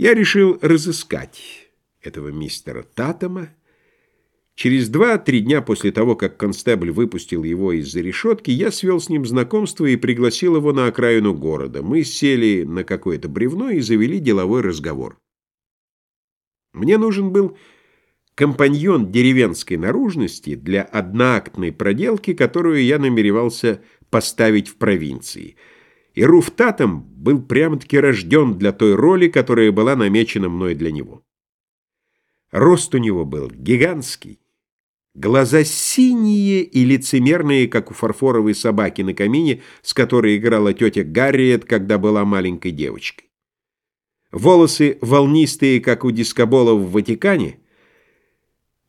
Я решил разыскать этого мистера Татама. Через два-три дня после того, как констебль выпустил его из-за решетки, я свел с ним знакомство и пригласил его на окраину города. Мы сели на какое-то бревно и завели деловой разговор. Мне нужен был компаньон деревенской наружности для одноактной проделки, которую я намеревался поставить в провинции — и Руф Татам был прямо-таки рожден для той роли, которая была намечена мной для него. Рост у него был гигантский, глаза синие и лицемерные, как у фарфоровой собаки на камине, с которой играла тетя Гарриет, когда была маленькой девочкой. Волосы волнистые, как у дискобола в Ватикане,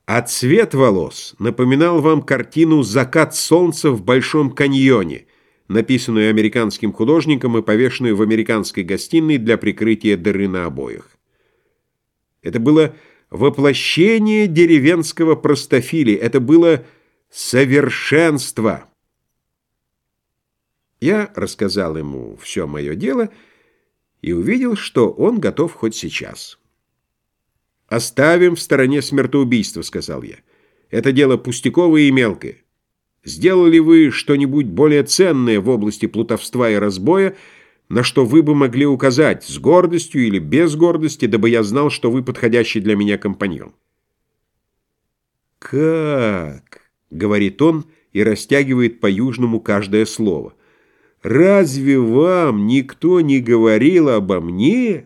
а цвет волос напоминал вам картину «Закат солнца в Большом каньоне», написанную американским художником и повешенную в американской гостиной для прикрытия дыры на обоях. Это было воплощение деревенского простофили, это было совершенство. Я рассказал ему все мое дело и увидел, что он готов хоть сейчас. «Оставим в стороне смертоубийство», — сказал я. «Это дело пустяковое и мелкое. Сделали вы что-нибудь более ценное в области плутовства и разбоя, на что вы бы могли указать, с гордостью или без гордости, дабы я знал, что вы подходящий для меня компаньон? «Как?» — говорит он и растягивает по-южному каждое слово. «Разве вам никто не говорил обо мне?»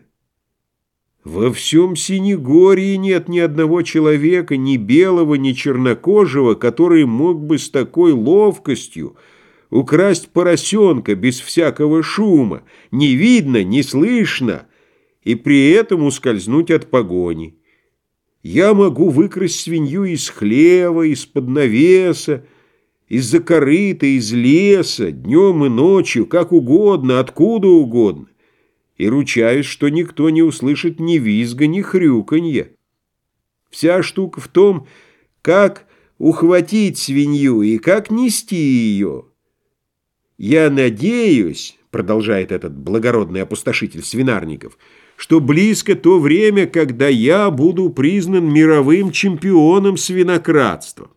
Во всем Синегорье нет ни одного человека, ни белого, ни чернокожего, который мог бы с такой ловкостью украсть поросенка без всякого шума, не видно, не слышно, и при этом ускользнуть от погони. Я могу выкрасть свинью из хлева, из-под навеса, из-за корыта, из леса, днем и ночью, как угодно, откуда угодно и ручаюсь, что никто не услышит ни визга, ни хрюканья. Вся штука в том, как ухватить свинью и как нести ее. Я надеюсь, продолжает этот благородный опустошитель свинарников, что близко то время, когда я буду признан мировым чемпионом свинократства.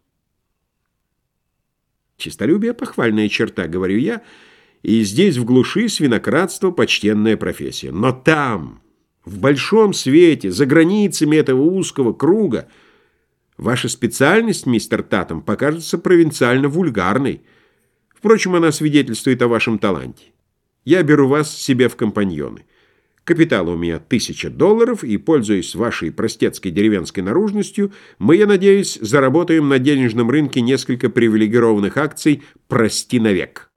Чистолюбие — похвальная черта, говорю я, — и здесь, в глуши, свинократство – почтенная профессия. Но там, в большом свете, за границами этого узкого круга, ваша специальность, мистер Татом, покажется провинциально вульгарной. Впрочем, она свидетельствует о вашем таланте. Я беру вас себе в компаньоны. Капитал у меня тысяча долларов, и, пользуясь вашей простецкой деревенской наружностью, мы, я надеюсь, заработаем на денежном рынке несколько привилегированных акций «Прости навек».